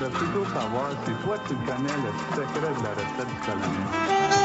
voudrais plutôt savoir si toi, tu connais le secret de la recette du colonel.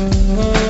Música